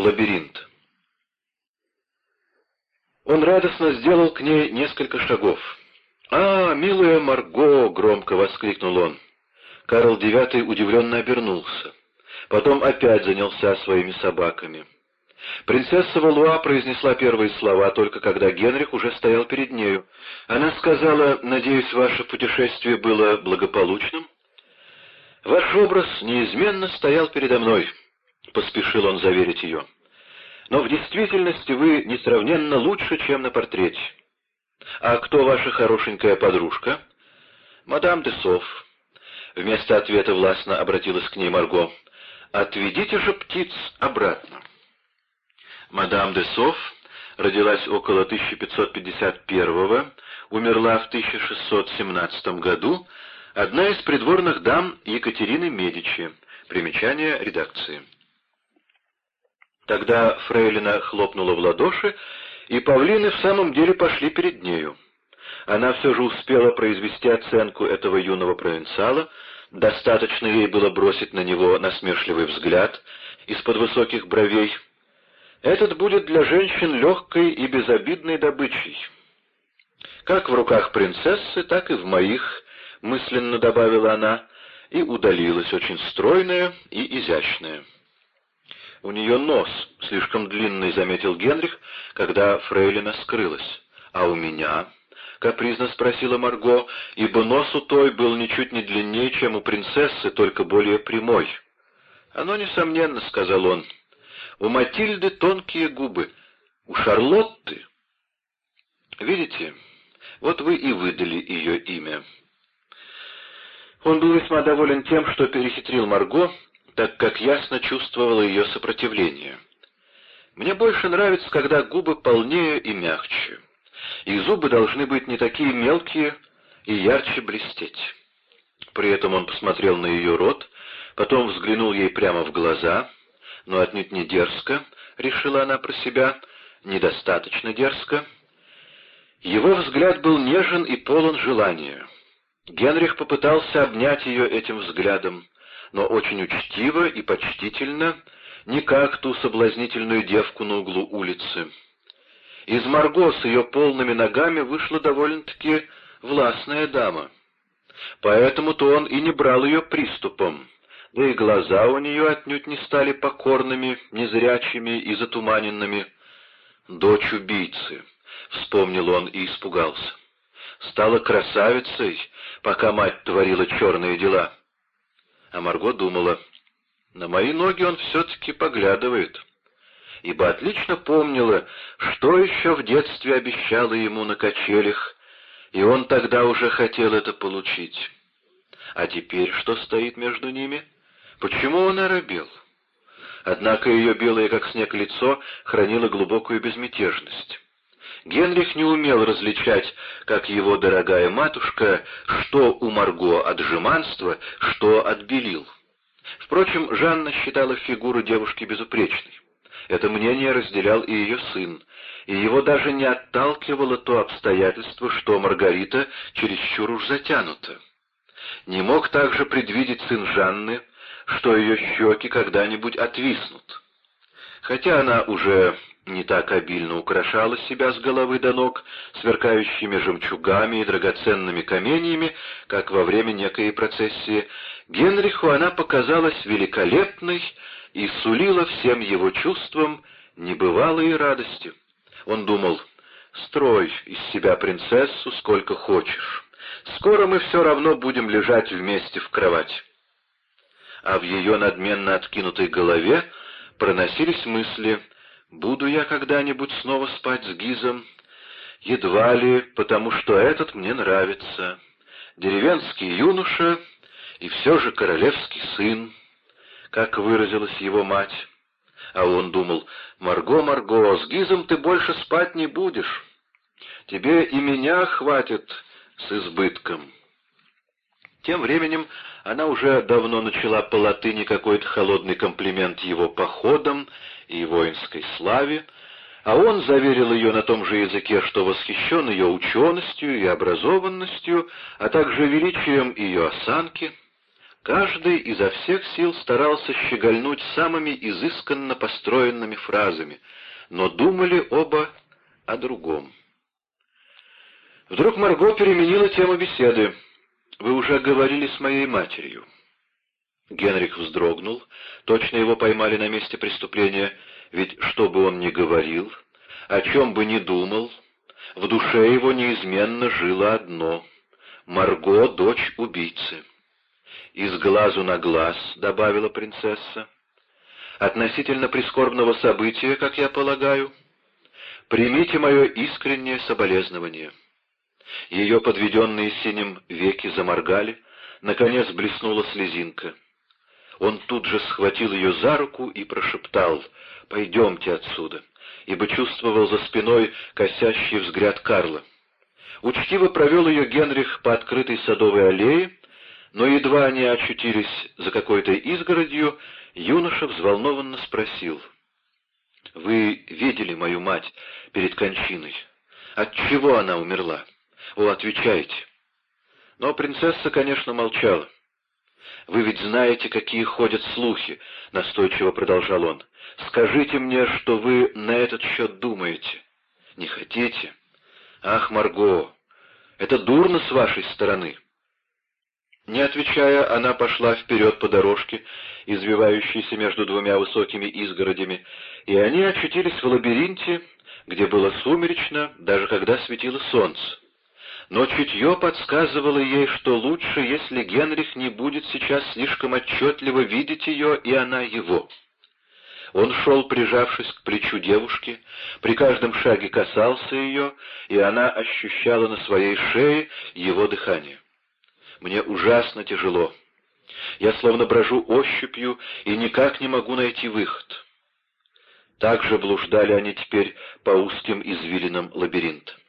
Лабиринт. Он радостно сделал к ней несколько шагов. «А, милая Марго!» — громко воскликнул он. Карл IX удивленно обернулся. Потом опять занялся своими собаками. Принцесса Валуа произнесла первые слова, только когда Генрих уже стоял перед нею. Она сказала, «Надеюсь, ваше путешествие было благополучным?» «Ваш образ неизменно стоял передо мной», — поспешил он заверить ее. «Но в действительности вы несравненно лучше, чем на портрете. А кто ваша хорошенькая подружка?» «Мадам де Соф». Вместо ответа властно обратилась к ней Марго. «Отведите же птиц обратно». Мадам де Соф родилась около 1551 умерла в 1617 году, одна из придворных дам Екатерины Медичи. Примечание редакции. Тогда Фрейлина хлопнула в ладоши, и павлины в самом деле пошли перед нею. Она все же успела произвести оценку этого юного провинциала, достаточно ей было бросить на него насмешливый взгляд из-под высоких бровей. Этот будет для женщин легкой и безобидной добычей. Как в руках принцессы, так и в моих, мысленно добавила она, и удалилась очень стройная и изящная. У нее нос слишком длинный, заметил Генрих, когда Фрейлина скрылась. А у меня, капризно спросила Марго, ибо нос у той был ничуть не длиннее, чем у принцессы, только более прямой. Оно, несомненно, сказал он. У Матильды тонкие губы, у Шарлотты... Видите, вот вы и выдали ее имя. Он был весьма доволен тем, что перехитрил Марго, так как ясно чувствовал ее сопротивление. Мне больше нравится, когда губы полнее и мягче, и зубы должны быть не такие мелкие и ярче блестеть. При этом он посмотрел на ее рот, потом взглянул ей прямо в глаза, но отнюдь не дерзко, решила она про себя, недостаточно дерзко. Его взгляд был нежен и полон желания. Генрих попытался обнять ее этим взглядом, но очень учтиво и почтительно, не как ту соблазнительную девку на углу улицы. Из Марго с ее полными ногами вышла довольно-таки властная дама. Поэтому-то он и не брал ее приступом, да и глаза у нее отнюдь не стали покорными, незрячими и затуманенными. «Дочь убийцы», — вспомнил он и испугался. «Стала красавицей, пока мать творила черные дела». А Марго думала, на мои ноги он все-таки поглядывает, ибо отлично помнила, что еще в детстве обещала ему на качелях, и он тогда уже хотел это получить. А теперь что стоит между ними? Почему он оробел? Однако ее белое, как снег, лицо хранило глубокую безмятежность. Генрих не умел различать, как его дорогая матушка, что у Марго от жеманства, что от белил. Впрочем, Жанна считала фигуру девушки безупречной. Это мнение разделял и ее сын, и его даже не отталкивало то обстоятельство, что Маргарита чересчур уж затянута. Не мог также предвидеть сын Жанны, что ее щеки когда-нибудь отвиснут. Хотя она уже не так обильно украшала себя с головы до ног сверкающими жемчугами и драгоценными каменьями, как во время некой процессии, Генриху она показалась великолепной и сулила всем его чувствам небывалые радости. Он думал, «Строй из себя принцессу сколько хочешь. Скоро мы все равно будем лежать вместе в кровать». А в ее надменно откинутой голове проносились мысли Буду я когда-нибудь снова спать с Гизом? Едва ли, потому что этот мне нравится. Деревенский юноша и все же королевский сын, как выразилась его мать. А он думал, «Марго, Марго, с Гизом ты больше спать не будешь. Тебе и меня хватит с избытком». Тем временем она уже давно начала по латыни какой-то холодный комплимент его походам и воинской славе, а он заверил ее на том же языке, что восхищен ее ученостью и образованностью, а также величием ее осанки. Каждый изо всех сил старался щегольнуть самыми изысканно построенными фразами, но думали оба о другом. Вдруг Марго переменила тему беседы. «Вы уже говорили с моей матерью». Генрих вздрогнул, точно его поймали на месте преступления, ведь что бы он ни говорил, о чем бы ни думал, в душе его неизменно жило одно — Марго — дочь убийцы. «Из глазу на глаз», — добавила принцесса. «Относительно прискорбного события, как я полагаю, примите мое искреннее соболезнование». Ее подведенные синим веки заморгали, наконец блеснула слезинка. Он тут же схватил ее за руку и прошептал «Пойдемте отсюда», ибо чувствовал за спиной косящий взгляд Карла. Учтиво провел ее Генрих по открытой садовой аллее, но едва они очутились за какой-то изгородью, юноша взволнованно спросил. «Вы видели мою мать перед кончиной? От чего она умерла? О, отвечайте!» Но принцесса, конечно, молчала. «Вы ведь знаете, какие ходят слухи», — настойчиво продолжал он. «Скажите мне, что вы на этот счет думаете. Не хотите? Ах, Марго, это дурно с вашей стороны». Не отвечая, она пошла вперед по дорожке, извивающейся между двумя высокими изгородями, и они очутились в лабиринте, где было сумеречно, даже когда светило солнце но чутье подсказывало ей, что лучше, если Генрих не будет сейчас слишком отчетливо видеть ее, и она его. Он шел, прижавшись к плечу девушки, при каждом шаге касался ее, и она ощущала на своей шее его дыхание. «Мне ужасно тяжело. Я словно брожу ощупью и никак не могу найти выход». Так же блуждали они теперь по узким извилинам лабиринта.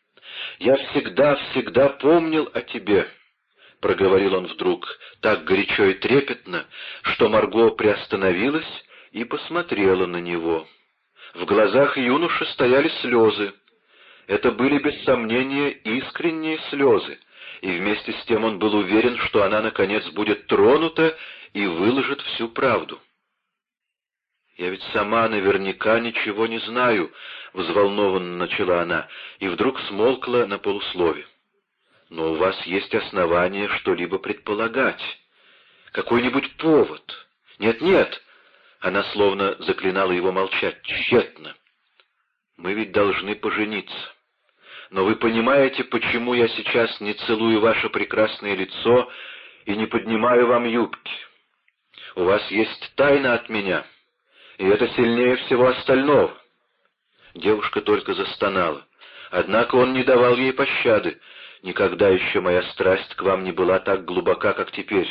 «Я всегда, всегда помнил о тебе», — проговорил он вдруг, так горячо и трепетно, что Марго приостановилась и посмотрела на него. В глазах юноши стояли слезы. Это были, без сомнения, искренние слезы, и вместе с тем он был уверен, что она, наконец, будет тронута и выложит всю правду. «Я ведь сама наверняка ничего не знаю», — взволнованно начала она, и вдруг смолкла на полуслове. «Но у вас есть основания что-либо предполагать. Какой-нибудь повод. Нет-нет!» Она словно заклинала его молчать. «Тщетно. Мы ведь должны пожениться. Но вы понимаете, почему я сейчас не целую ваше прекрасное лицо и не поднимаю вам юбки? У вас есть тайна от меня» и это сильнее всего остального. Девушка только застонала. Однако он не давал ей пощады. Никогда еще моя страсть к вам не была так глубока, как теперь.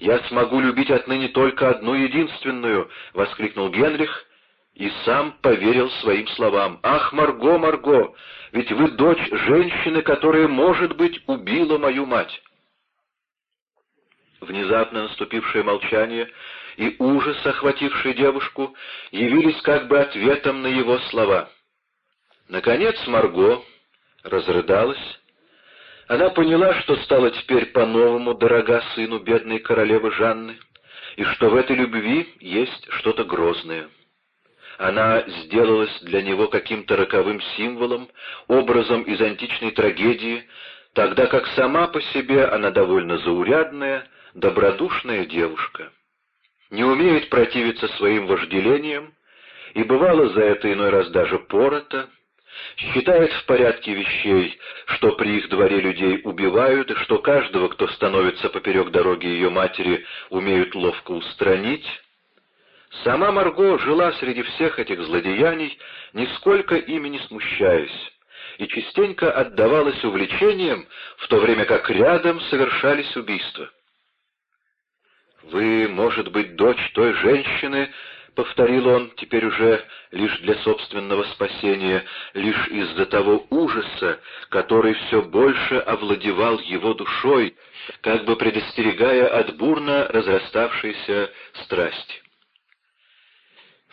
«Я смогу любить отныне только одну единственную!» — воскликнул Генрих и сам поверил своим словам. «Ах, Марго, Марго, ведь вы дочь женщины, которая, может быть, убила мою мать!» Внезапно наступившее молчание и ужас, охвативший девушку, явились как бы ответом на его слова. Наконец Марго разрыдалась. Она поняла, что стала теперь по-новому дорога сыну бедной королевы Жанны, и что в этой любви есть что-то грозное. Она сделалась для него каким-то роковым символом, образом из античной трагедии, тогда как сама по себе она довольно заурядная, добродушная девушка не умеет противиться своим вожделениям, и бывало за это иной раз даже порота, считает в порядке вещей, что при их дворе людей убивают, и что каждого, кто становится поперек дороги ее матери, умеют ловко устранить. Сама Марго жила среди всех этих злодеяний, нисколько ими не смущаясь, и частенько отдавалась увлечениям, в то время как рядом совершались убийства. «Вы, может быть, дочь той женщины, — повторил он, теперь уже лишь для собственного спасения, лишь из-за того ужаса, который все больше овладевал его душой, как бы предостерегая от бурно разраставшейся страсти.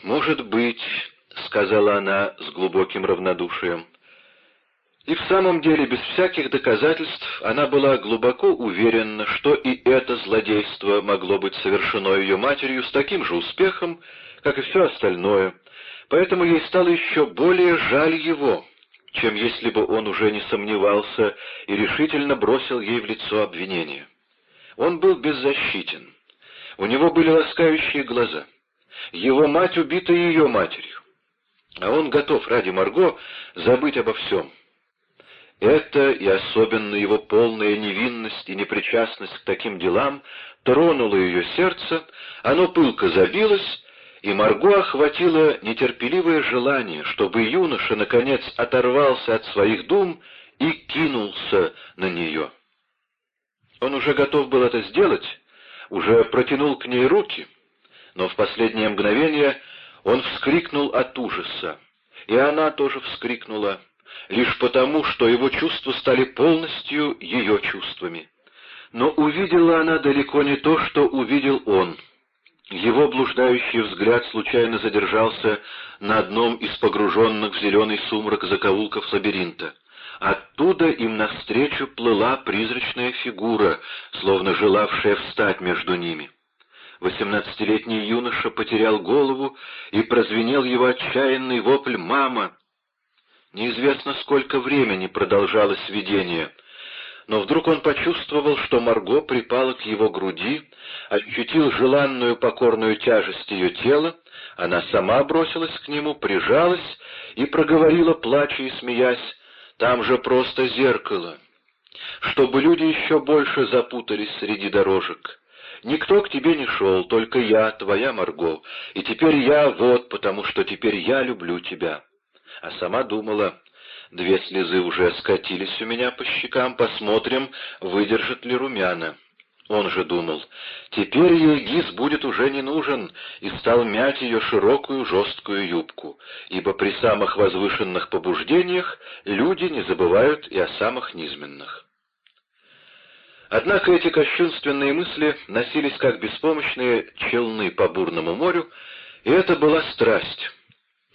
«Может быть», — сказала она с глубоким равнодушием, И в самом деле, без всяких доказательств, она была глубоко уверена, что и это злодейство могло быть совершено ее матерью с таким же успехом, как и все остальное, поэтому ей стало еще более жаль его, чем если бы он уже не сомневался и решительно бросил ей в лицо обвинение. Он был беззащитен. У него были ласкающие глаза. Его мать убита ее матерью. А он готов ради Марго забыть обо всем. Это и особенно его полная невинность и непричастность к таким делам тронуло ее сердце, оно пылко забилось, и Марго охватило нетерпеливое желание, чтобы юноша, наконец, оторвался от своих дум и кинулся на нее. Он уже готов был это сделать, уже протянул к ней руки, но в последнее мгновение он вскрикнул от ужаса, и она тоже вскрикнула лишь потому, что его чувства стали полностью ее чувствами. Но увидела она далеко не то, что увидел он. Его блуждающий взгляд случайно задержался на одном из погруженных в зеленый сумрак закоулков лабиринта. Оттуда им навстречу плыла призрачная фигура, словно желавшая встать между ними. Восемнадцатилетний юноша потерял голову, и прозвенел его отчаянный вопль «Мама!». Неизвестно, сколько времени продолжалось видение, но вдруг он почувствовал, что Марго припала к его груди, ощутил желанную покорную тяжесть ее тела, она сама бросилась к нему, прижалась и проговорила, плача и смеясь, «Там же просто зеркало!» чтобы люди еще больше запутались среди дорожек. Никто к тебе не шел, только я, твоя Марго, и теперь я вот, потому что теперь я люблю тебя а сама думала, две слезы уже скатились у меня по щекам, посмотрим, выдержит ли румяна. Он же думал, теперь ей гиз будет уже не нужен, и стал мять ее широкую жесткую юбку, ибо при самых возвышенных побуждениях люди не забывают и о самых низменных. Однако эти кощунственные мысли носились как беспомощные челны по бурному морю, и это была страсть.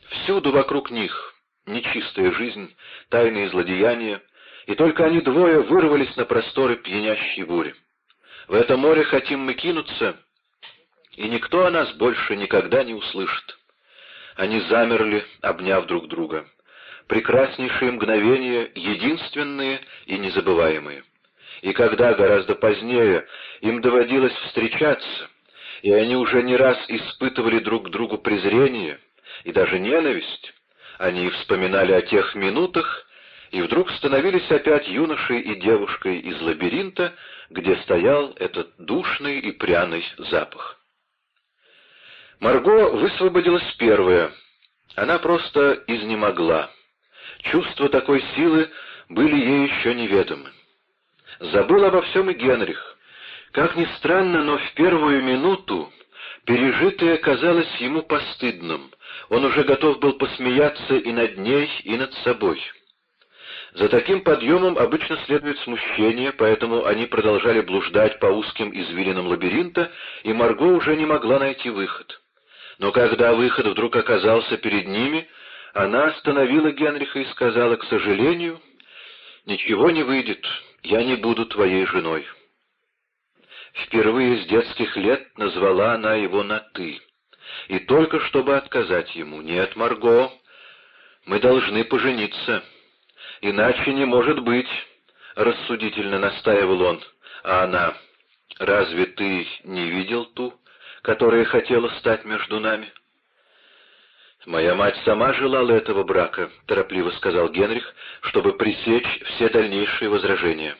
Всюду вокруг них нечистая жизнь, тайные злодеяния, и только они двое вырвались на просторы пьянящей бури. В это море хотим мы кинуться, и никто о нас больше никогда не услышит. Они замерли, обняв друг друга. Прекраснейшие мгновения, единственные и незабываемые. И когда гораздо позднее им доводилось встречаться, и они уже не раз испытывали друг к другу презрение и даже ненависть, они вспоминали о тех минутах и вдруг становились опять юношей и девушкой из лабиринта, где стоял этот душный и пряный запах. Марго высвободилась первая. Она просто изнемогла. Чувства такой силы были ей еще неведомы. Забыл обо всем и Генрих. Как ни странно, но в первую минуту пережитое казалось ему постыдным, он уже готов был посмеяться и над ней, и над собой. За таким подъемом обычно следует смущение, поэтому они продолжали блуждать по узким извилинам лабиринта, и Марго уже не могла найти выход. Но когда выход вдруг оказался перед ними, она остановила Генриха и сказала, «К сожалению, ничего не выйдет, я не буду твоей женой». Впервые с детских лет назвала она его на «ты» и только чтобы отказать ему. «Нет, Марго, мы должны пожениться, иначе не может быть», — рассудительно настаивал он. А она, «Разве ты не видел ту, которая хотела стать между нами?» «Моя мать сама желала этого брака», — торопливо сказал Генрих, чтобы пресечь все дальнейшие возражения.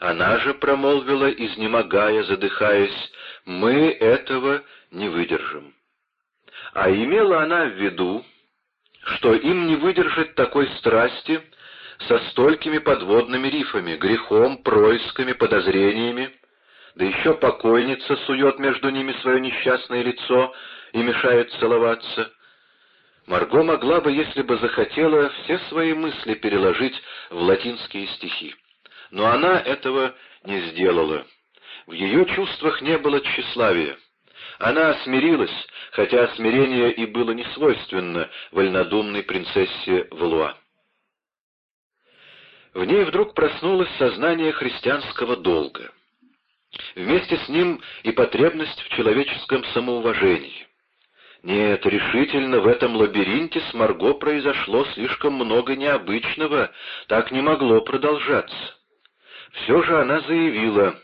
Она же промолвила, изнемогая, задыхаясь, «Мы этого не выдержим». А имела она в виду, что им не выдержать такой страсти со столькими подводными рифами, грехом, происками, подозрениями, да еще покойница сует между ними свое несчастное лицо и мешает целоваться. Марго могла бы, если бы захотела, все свои мысли переложить в латинские стихи. Но она этого не сделала. В ее чувствах не было тщеславия. Она смирилась, хотя смирение и было не свойственно вольнодумной принцессе Валуа. В ней вдруг проснулось сознание христианского долга. Вместе с ним и потребность в человеческом самоуважении. Нет, решительно в этом лабиринте с Марго произошло слишком много необычного, так не могло продолжаться. Все же она заявила,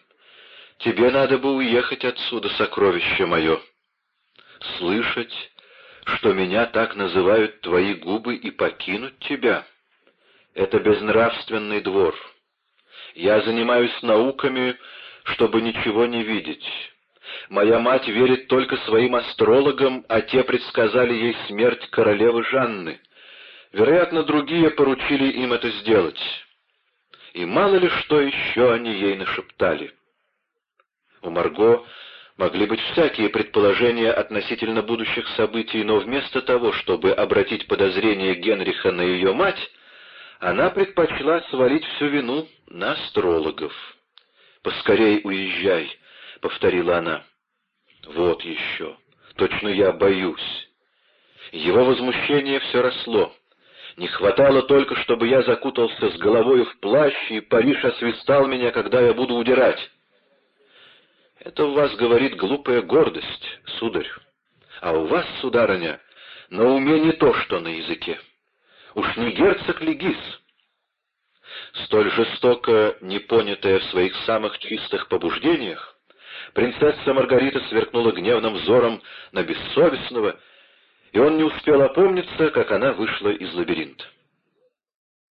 «Тебе надо бы уехать отсюда, сокровище мое». Слышать, что меня так называют твои губы и покинуть тебя — это безнравственный двор. Я занимаюсь науками, чтобы ничего не видеть. Моя мать верит только своим астрологам, а те предсказали ей смерть королевы Жанны. Вероятно, другие поручили им это сделать. И мало ли что еще они ей нашептали. У Марго могли быть всякие предположения относительно будущих событий, но вместо того, чтобы обратить подозрение Генриха на ее мать, она предпочла свалить всю вину на астрологов. «Поскорей уезжай», — повторила она. «Вот еще. Точно я боюсь». Его возмущение все росло. Не хватало только, чтобы я закутался с головой в плащ, и Париж освистал меня, когда я буду удирать. Это у вас говорит глупая гордость, сударь. А у вас, сударыня, на уме не то, что на языке. Уж не герцог ли Гис? Столь жестоко непонятая в своих самых чистых побуждениях, принцесса Маргарита сверкнула гневным взором на бессовестного, и он не успел опомниться, как она вышла из лабиринта.